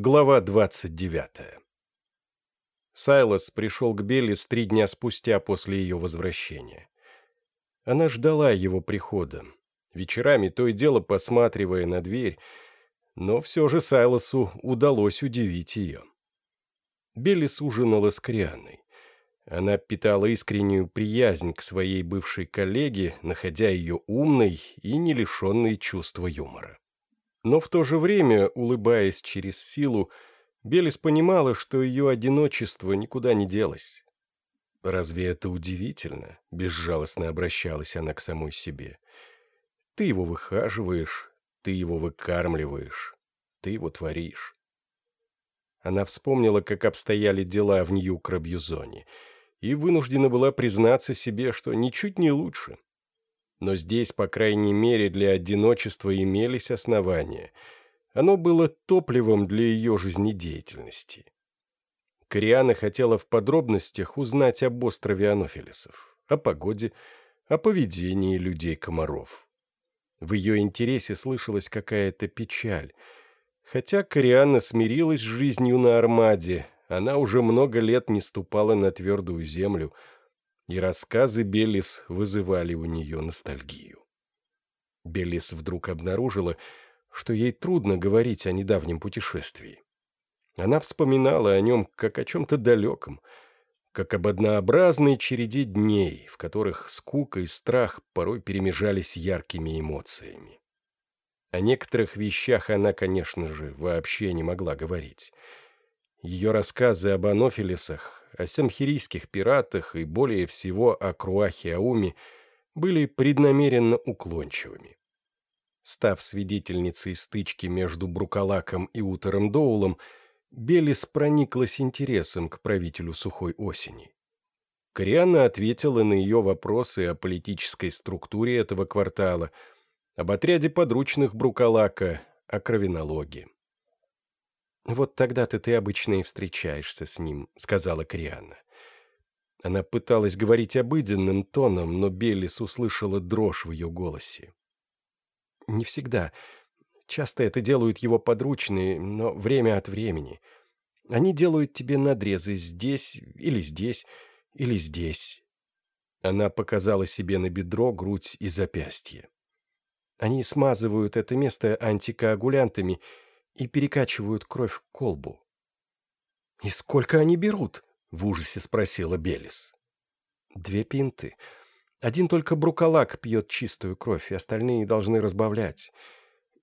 Глава 29 Сайлос пришел к Беллис три дня спустя после ее возвращения. Она ждала его прихода, вечерами то и дело посматривая на дверь, но все же Сайлосу удалось удивить ее. Беллис ужинала с Крианой. Она питала искреннюю приязнь к своей бывшей коллеге, находя ее умной и не лишенной чувства юмора. Но в то же время, улыбаясь через силу, Белис понимала, что ее одиночество никуда не делось. «Разве это удивительно?» — безжалостно обращалась она к самой себе. «Ты его выхаживаешь, ты его выкармливаешь, ты его творишь». Она вспомнила, как обстояли дела в Нью-Крабьюзоне, и вынуждена была признаться себе, что ничуть не лучше но здесь, по крайней мере, для одиночества имелись основания. Оно было топливом для ее жизнедеятельности. Кориана хотела в подробностях узнать об острове Анофилисов, о погоде, о поведении людей-комаров. В ее интересе слышалась какая-то печаль. Хотя Кориана смирилась с жизнью на Армаде, она уже много лет не ступала на твердую землю – и рассказы Беллис вызывали у нее ностальгию. Беллис вдруг обнаружила, что ей трудно говорить о недавнем путешествии. Она вспоминала о нем как о чем-то далеком, как об однообразной череде дней, в которых скука и страх порой перемежались яркими эмоциями. О некоторых вещах она, конечно же, вообще не могла говорить. Ее рассказы об анофилисах о самхирийских пиратах и более всего о Круахе Ауми были преднамеренно уклончивыми. Став свидетельницей стычки между Брукалаком и Утером Доулом, Белис прониклась интересом к правителю сухой осени. Кориана ответила на ее вопросы о политической структуре этого квартала, об отряде подручных Брукалака, о кровенологии. «Вот тогда-то ты обычно и встречаешься с ним», — сказала Крианна. Она пыталась говорить обыденным тоном, но Беллис услышала дрожь в ее голосе. «Не всегда. Часто это делают его подручные, но время от времени. Они делают тебе надрезы здесь или здесь или здесь». Она показала себе на бедро, грудь и запястье. Они смазывают это место антикоагулянтами — и перекачивают кровь в колбу. «И сколько они берут?» — в ужасе спросила Белис. «Две пинты. Один только брукалак пьет чистую кровь, и остальные должны разбавлять.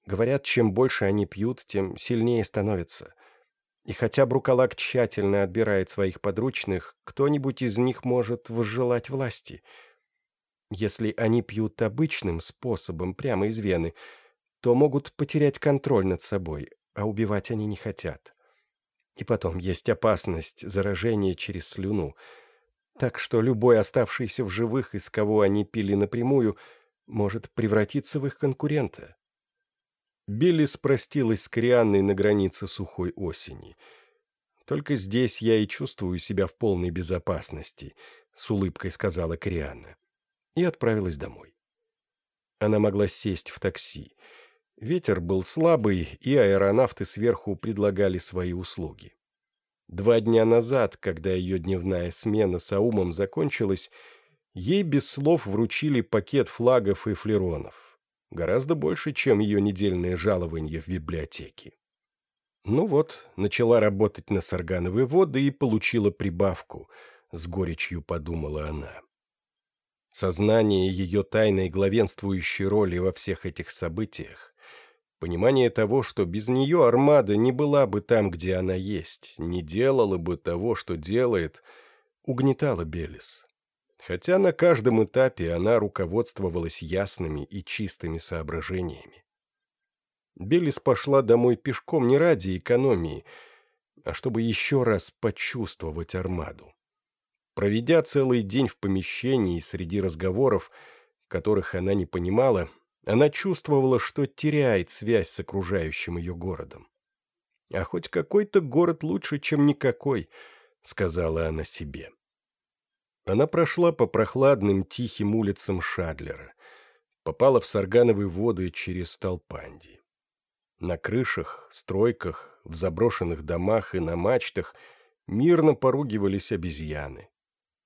Говорят, чем больше они пьют, тем сильнее становятся. И хотя брукалак тщательно отбирает своих подручных, кто-нибудь из них может возжелать власти. Если они пьют обычным способом, прямо из вены, то могут потерять контроль над собой, а убивать они не хотят. И потом есть опасность заражения через слюну. Так что любой оставшийся в живых, из кого они пили напрямую, может превратиться в их конкурента. Билли спростилась с Крианной на границе сухой осени. «Только здесь я и чувствую себя в полной безопасности», — с улыбкой сказала Крианна. И отправилась домой. Она могла сесть в такси. Ветер был слабый, и аэронавты сверху предлагали свои услуги. Два дня назад, когда ее дневная смена с Аумом закончилась, ей без слов вручили пакет флагов и флеронов. Гораздо больше, чем ее недельное жалование в библиотеке. Ну вот, начала работать на саргановые воды и получила прибавку, с горечью подумала она. Сознание ее тайной главенствующей роли во всех этих событиях Понимание того, что без нее армада не была бы там, где она есть, не делала бы того, что делает, угнетало Белис. Хотя на каждом этапе она руководствовалась ясными и чистыми соображениями. Белис пошла домой пешком не ради экономии, а чтобы еще раз почувствовать армаду. Проведя целый день в помещении среди разговоров, которых она не понимала, она чувствовала, что теряет связь с окружающим ее городом. «А хоть какой-то город лучше, чем никакой», — сказала она себе. Она прошла по прохладным тихим улицам Шадлера, попала в Саргановые воды через Толпанди. На крышах, стройках, в заброшенных домах и на мачтах мирно поругивались обезьяны.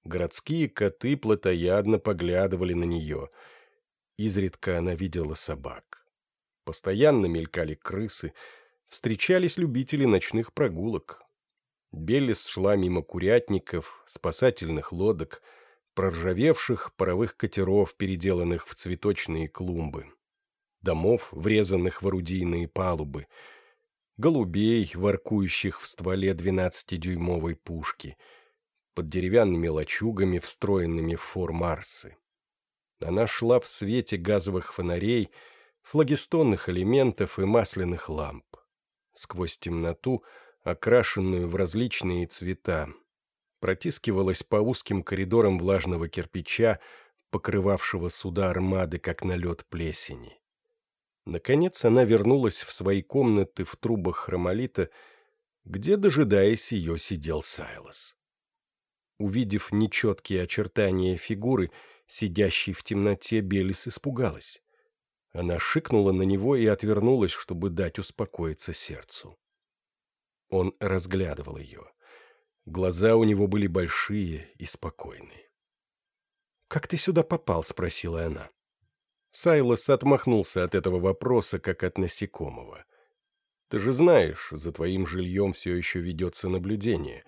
Городские коты плотоядно поглядывали на нее. Изредка она видела собак. Постоянно мелькали крысы, встречались любители ночных прогулок. Беллис шла мимо курятников, спасательных лодок, проржавевших паровых катеров, переделанных в цветочные клумбы, домов, врезанных в орудийные палубы, голубей, воркующих в стволе двенадцатидюймовой пушки, под деревянными лачугами, встроенными в фор Марсы. Она шла в свете газовых фонарей, флагистонных элементов и масляных ламп. Сквозь темноту, окрашенную в различные цвета, протискивалась по узким коридорам влажного кирпича, покрывавшего суда армады, как налет плесени. Наконец она вернулась в свои комнаты в трубах хромолита, где, дожидаясь ее, сидел Сайлос. Увидев нечеткие очертания фигуры, сидящей в темноте, Белис испугалась. Она шикнула на него и отвернулась, чтобы дать успокоиться сердцу. Он разглядывал ее. Глаза у него были большие и спокойные. «Как ты сюда попал?» — спросила она. Сайлос отмахнулся от этого вопроса, как от насекомого. «Ты же знаешь, за твоим жильем все еще ведется наблюдение.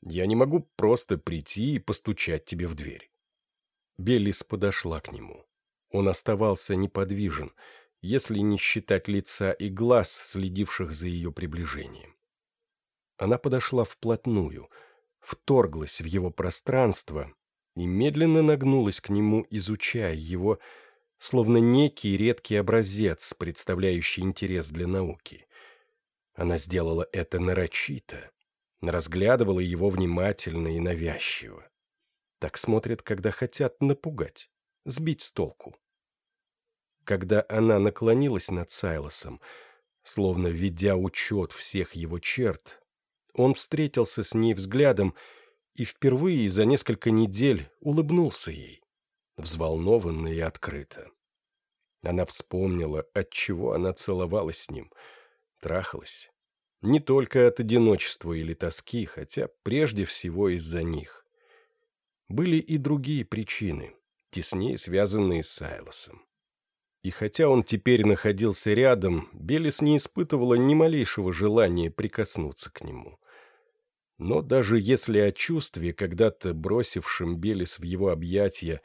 Я не могу просто прийти и постучать тебе в дверь». Беллис подошла к нему. Он оставался неподвижен, если не считать лица и глаз, следивших за ее приближением. Она подошла вплотную, вторглась в его пространство и медленно нагнулась к нему, изучая его, словно некий редкий образец, представляющий интерес для науки. Она сделала это нарочито, разглядывала его внимательно и навязчиво. Так смотрят, когда хотят напугать, сбить с толку. Когда она наклонилась над Сайлосом, словно ведя учет всех его черт, он встретился с ней взглядом и впервые за несколько недель улыбнулся ей взволнованно и открыто. Она вспомнила, от чего она целовалась с ним, трахалась. Не только от одиночества или тоски, хотя прежде всего из-за них. Были и другие причины, теснее связанные с Сайлосом. И хотя он теперь находился рядом, Белис не испытывала ни малейшего желания прикоснуться к нему. Но даже если о чувстве, когда-то бросившем Белис в его объятия,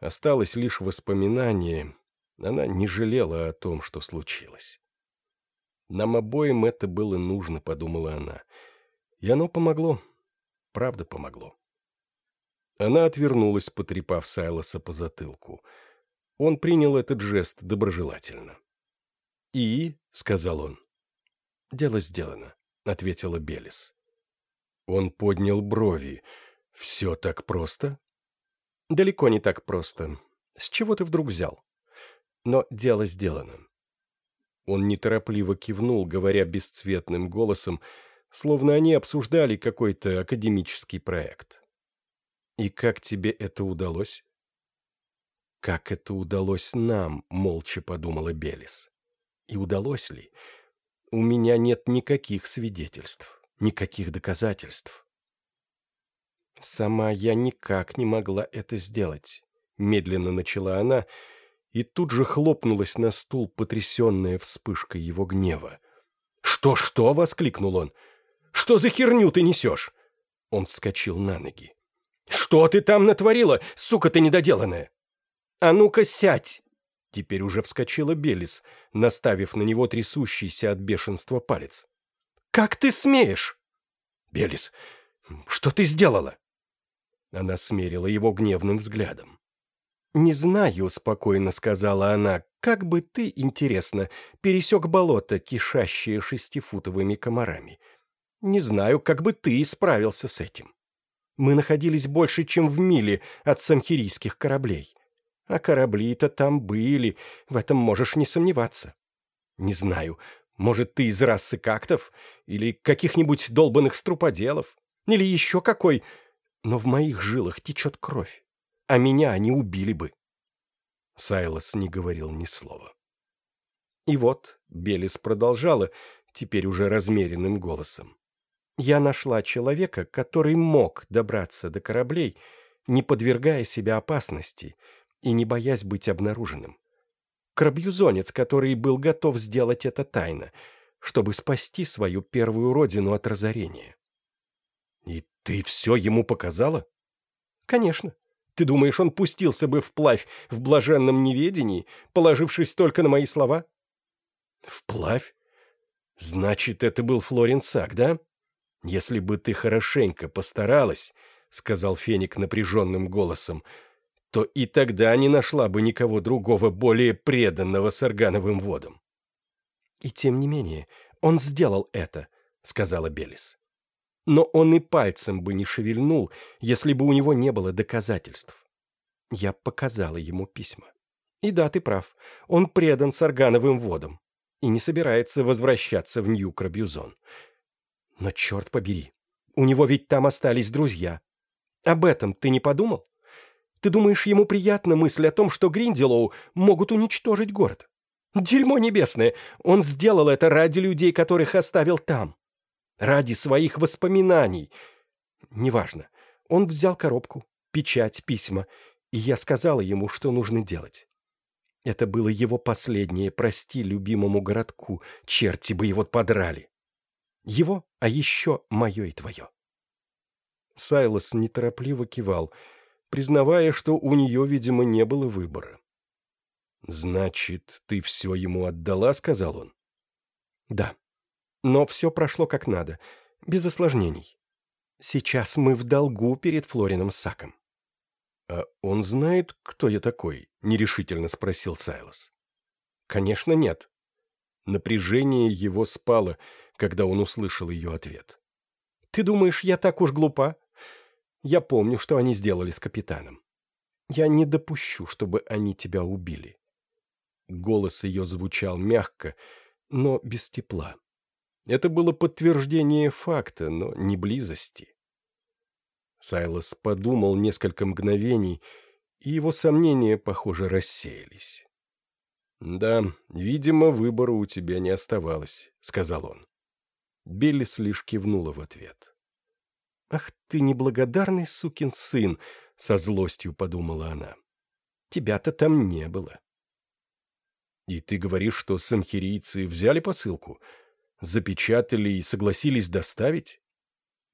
осталось лишь воспоминание, она не жалела о том, что случилось. «Нам обоим это было нужно», — подумала она. И оно помогло. Правда помогло. Она отвернулась, потрепав Сайлоса по затылку. Он принял этот жест доброжелательно. «И?» — сказал он. «Дело сделано», — ответила Белис. Он поднял брови. «Все так просто?» «Далеко не так просто. С чего ты вдруг взял?» «Но дело сделано». Он неторопливо кивнул, говоря бесцветным голосом, словно они обсуждали какой-то академический проект. «И как тебе это удалось?» «Как это удалось нам?» — молча подумала Белис. «И удалось ли? У меня нет никаких свидетельств, никаких доказательств. Сама я никак не могла это сделать. Медленно начала она и тут же хлопнулась на стул, потрясенная вспышкой его гнева. «Что-что?» — воскликнул он. «Что за херню ты несешь?» Он вскочил на ноги. «Что ты там натворила, сука ты недоделанная?» «А ну-ка сядь!» Теперь уже вскочила Белис, наставив на него трясущийся от бешенства палец. «Как ты смеешь?» «Белис, что ты сделала?» Она смерила его гневным взглядом. «Не знаю», — спокойно сказала она, — «как бы ты, интересно, пересек болото, кишащее шестифутовыми комарами. Не знаю, как бы ты справился с этим. Мы находились больше, чем в миле от самхирийских кораблей. А корабли-то там были, в этом можешь не сомневаться. Не знаю, может, ты из расы кактов или каких-нибудь долбанных струподелов, или еще какой но в моих жилах течет кровь, а меня они убили бы. Сайлос не говорил ни слова. И вот Белис продолжала, теперь уже размеренным голосом. «Я нашла человека, который мог добраться до кораблей, не подвергая себя опасности и не боясь быть обнаруженным. Крабьюзонец, который был готов сделать это тайно, чтобы спасти свою первую родину от разорения». «И ты все ему показала?» «Конечно. Ты думаешь, он пустился бы вплавь в блаженном неведении, положившись только на мои слова?» «Вплавь? Значит, это был Флорин Сак, да? Если бы ты хорошенько постаралась, — сказал Феник напряженным голосом, — то и тогда не нашла бы никого другого, более преданного саргановым водам». «И тем не менее, он сделал это», — сказала Белис. «Но он и пальцем бы не шевельнул, если бы у него не было доказательств. Я показала ему письма. И да, ты прав, он предан саргановым водам и не собирается возвращаться в Нью-Крабьюзон. Но черт побери, у него ведь там остались друзья. Об этом ты не подумал? Ты думаешь, ему приятна мысль о том, что Гринделоу могут уничтожить город? Дерьмо небесное! Он сделал это ради людей, которых оставил там. Ради своих воспоминаний. Неважно. Он взял коробку, печать, письма, и я сказала ему, что нужно делать. Это было его последнее «прости» любимому городку, черти бы его подрали. Его, а еще мое и твое. Сайлос неторопливо кивал, признавая, что у нее, видимо, не было выбора. «Значит, ты все ему отдала?» — сказал он. «Да. Но все прошло как надо, без осложнений. Сейчас мы в долгу перед Флорином Саком». «А он знает, кто я такой?» — нерешительно спросил Сайлос. «Конечно, нет». Напряжение его спало, когда он услышал ее ответ. «Ты думаешь, я так уж глупа? Я помню, что они сделали с капитаном. Я не допущу, чтобы они тебя убили». Голос ее звучал мягко, но без тепла. Это было подтверждение факта, но не близости. Сайлос подумал несколько мгновений, и его сомнения, похоже, рассеялись. «Да, видимо, выбора у тебя не оставалось», — сказал он. Беллис лишь кивнула в ответ. «Ах ты неблагодарный сукин сын!» — со злостью подумала она. «Тебя-то там не было». «И ты говоришь, что самхирийцы взяли посылку, запечатали и согласились доставить?»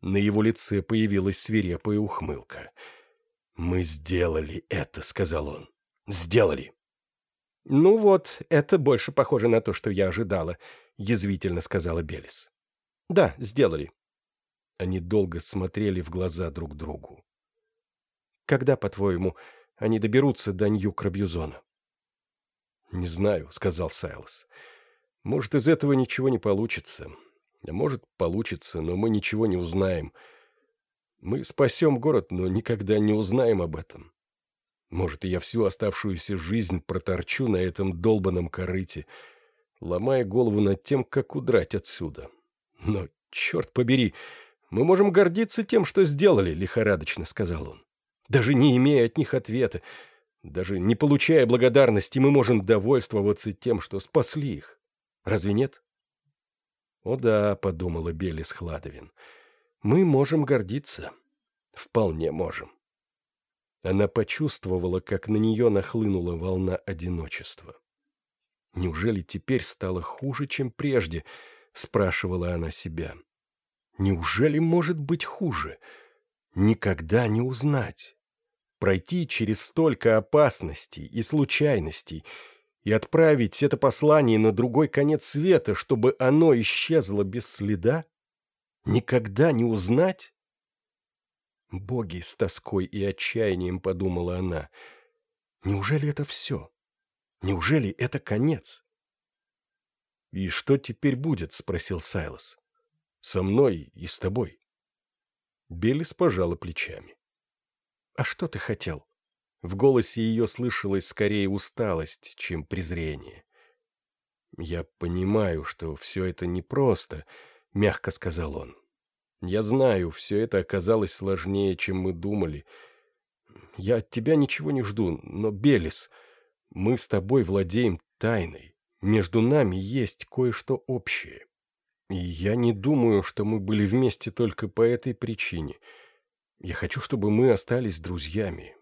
На его лице появилась свирепая ухмылка. «Мы сделали это», — сказал он. «Сделали». «Ну вот, это больше похоже на то, что я ожидала», — язвительно сказала Белис. «Да, сделали». Они долго смотрели в глаза друг другу. «Когда, по-твоему, они доберутся до Нью-Крабьюзона?» «Не знаю», — сказал Сайлос. «Может, из этого ничего не получится. А может, получится, но мы ничего не узнаем. Мы спасем город, но никогда не узнаем об этом. Может, я всю оставшуюся жизнь проторчу на этом долбанном корыте, ломая голову над тем, как удрать отсюда. Но, черт побери, мы можем гордиться тем, что сделали, — лихорадочно сказал он. Даже не имея от них ответа, даже не получая благодарности, мы можем довольствоваться тем, что спасли их. Разве нет? «О да», — подумала Белис Хладовин, — «мы можем гордиться. Вполне можем». Она почувствовала, как на нее нахлынула волна одиночества. «Неужели теперь стало хуже, чем прежде?» — спрашивала она себя. «Неужели может быть хуже? Никогда не узнать. Пройти через столько опасностей и случайностей — и отправить это послание на другой конец света, чтобы оно исчезло без следа? Никогда не узнать? Боги с тоской и отчаянием подумала она. Неужели это все? Неужели это конец? «И что теперь будет?» — спросил Сайлос. «Со мной и с тобой». Белис пожала плечами. «А что ты хотел?» В голосе ее слышалась скорее усталость, чем презрение. «Я понимаю, что все это непросто», — мягко сказал он. «Я знаю, все это оказалось сложнее, чем мы думали. Я от тебя ничего не жду, но, Белис, мы с тобой владеем тайной, между нами есть кое-что общее. И я не думаю, что мы были вместе только по этой причине. Я хочу, чтобы мы остались друзьями.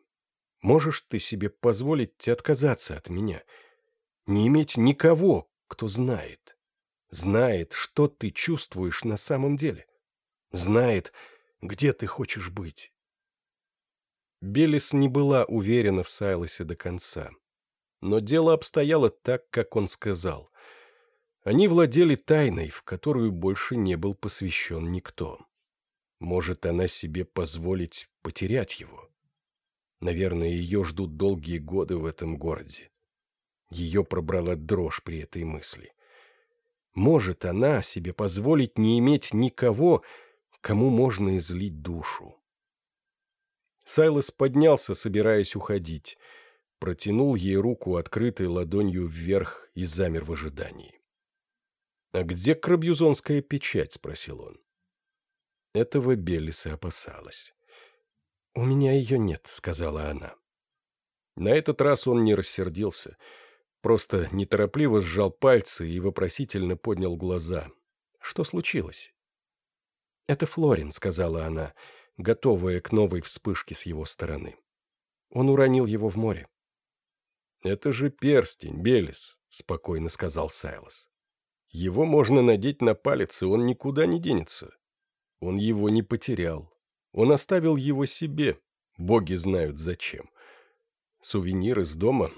Можешь ты себе позволить отказаться от меня? Не иметь никого, кто знает. Знает, что ты чувствуешь на самом деле. Знает, где ты хочешь быть. Белис не была уверена в Сайлосе до конца. Но дело обстояло так, как он сказал. Они владели тайной, в которую больше не был посвящен никто. Может она себе позволить потерять его? Наверное, ее ждут долгие годы в этом городе. Ее пробрала дрожь при этой мысли. Может она себе позволить не иметь никого, кому можно излить душу? Сайлос поднялся, собираясь уходить. Протянул ей руку, открытой ладонью вверх, и замер в ожидании. «А где крабьюзонская печать?» — спросил он. Этого Белиса опасалась. «У меня ее нет», — сказала она. На этот раз он не рассердился, просто неторопливо сжал пальцы и вопросительно поднял глаза. «Что случилось?» «Это Флорин», — сказала она, готовая к новой вспышке с его стороны. Он уронил его в море. «Это же перстень, Белис», — спокойно сказал Сайлос. Его можно надеть на палец, и он никуда не денется. Он его не потерял. Он оставил его себе. Боги знают зачем. Сувенир из дома,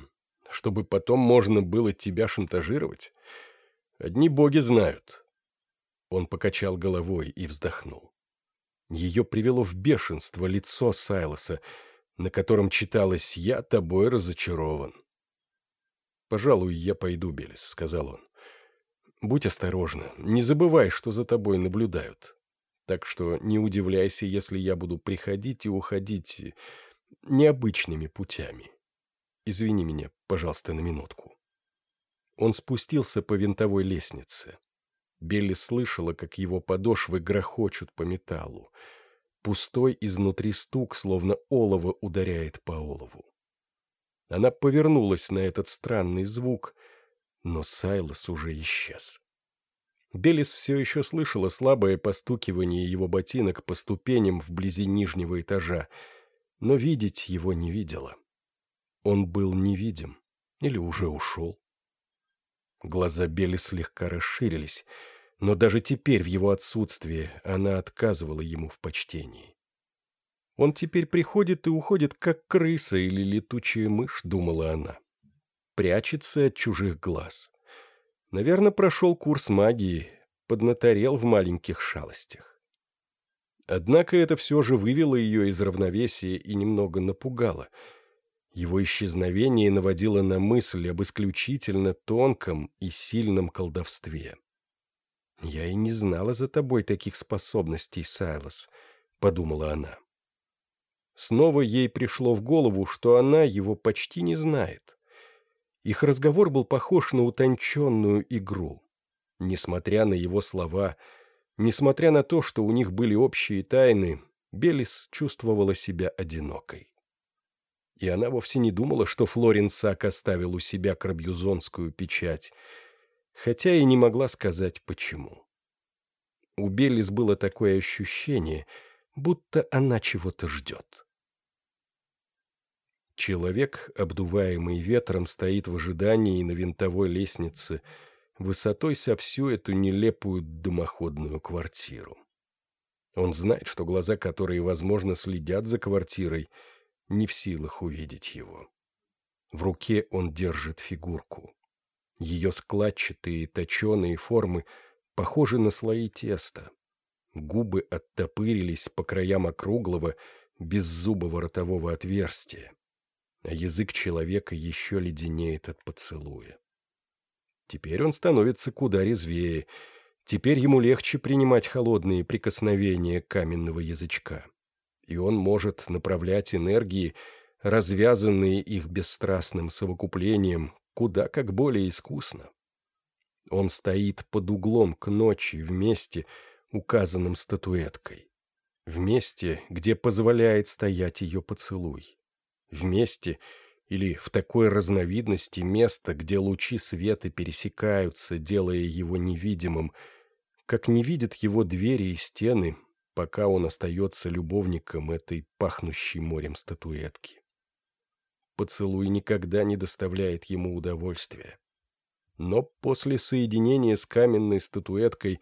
чтобы потом можно было тебя шантажировать. Одни боги знают. Он покачал головой и вздохнул. Ее привело в бешенство лицо Сайлоса, на котором читалось «Я тобой разочарован». «Пожалуй, я пойду, Белис», — сказал он. Будь осторожна, не забывай, что за тобой наблюдают. Так что не удивляйся, если я буду приходить и уходить необычными путями. Извини меня, пожалуйста, на минутку. Он спустился по винтовой лестнице. Белли слышала, как его подошвы грохочут по металлу. Пустой изнутри стук, словно олово ударяет по олову. Она повернулась на этот странный звук — но Сайлос уже исчез. Белис все еще слышала слабое постукивание его ботинок по ступеням вблизи нижнего этажа, но видеть его не видела. Он был невидим или уже ушел. Глаза Белис слегка расширились, но даже теперь в его отсутствии она отказывала ему в почтении. Он теперь приходит и уходит, как крыса или летучая мышь, думала она прячется от чужих глаз. Наверное, прошел курс магии, поднаторел в маленьких шалостях. Однако это все же вывело ее из равновесия и немного напугало. Его исчезновение наводило на мысль об исключительно тонком и сильном колдовстве. «Я и не знала за тобой таких способностей, Сайлос», — подумала она. Снова ей пришло в голову, что она его почти не знает. Их разговор был похож на утонченную игру. Несмотря на его слова, несмотря на то, что у них были общие тайны, Белис чувствовала себя одинокой. И она вовсе не думала, что Флорин Сак оставил у себя крабьюзонскую печать, хотя и не могла сказать, почему. У Белис было такое ощущение, будто она чего-то ждет. Человек, обдуваемый ветром, стоит в ожидании на винтовой лестнице, высотой со всю эту нелепую дымоходную квартиру. Он знает, что глаза, которые, возможно, следят за квартирой, не в силах увидеть его. В руке он держит фигурку. Ее складчатые точеные формы похожи на слои теста. Губы оттопырились по краям округлого, беззубого ротового отверстия а язык человека еще леденеет от поцелуя. Теперь он становится куда резвее, теперь ему легче принимать холодные прикосновения каменного язычка, и он может направлять энергии, развязанные их бесстрастным совокуплением, куда как более искусно. Он стоит под углом к ночи вместе, указанным статуэткой, в месте, где позволяет стоять ее поцелуй в месте, или в такой разновидности места, где лучи света пересекаются, делая его невидимым, как не видят его двери и стены, пока он остается любовником этой пахнущей морем статуэтки. Поцелуй никогда не доставляет ему удовольствия. Но после соединения с каменной статуэткой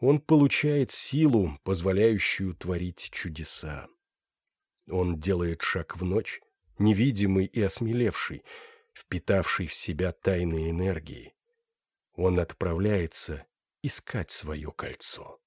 он получает силу, позволяющую творить чудеса. Он делает шаг в ночь, невидимый и осмелевший, впитавший в себя тайные энергии. Он отправляется искать свое кольцо.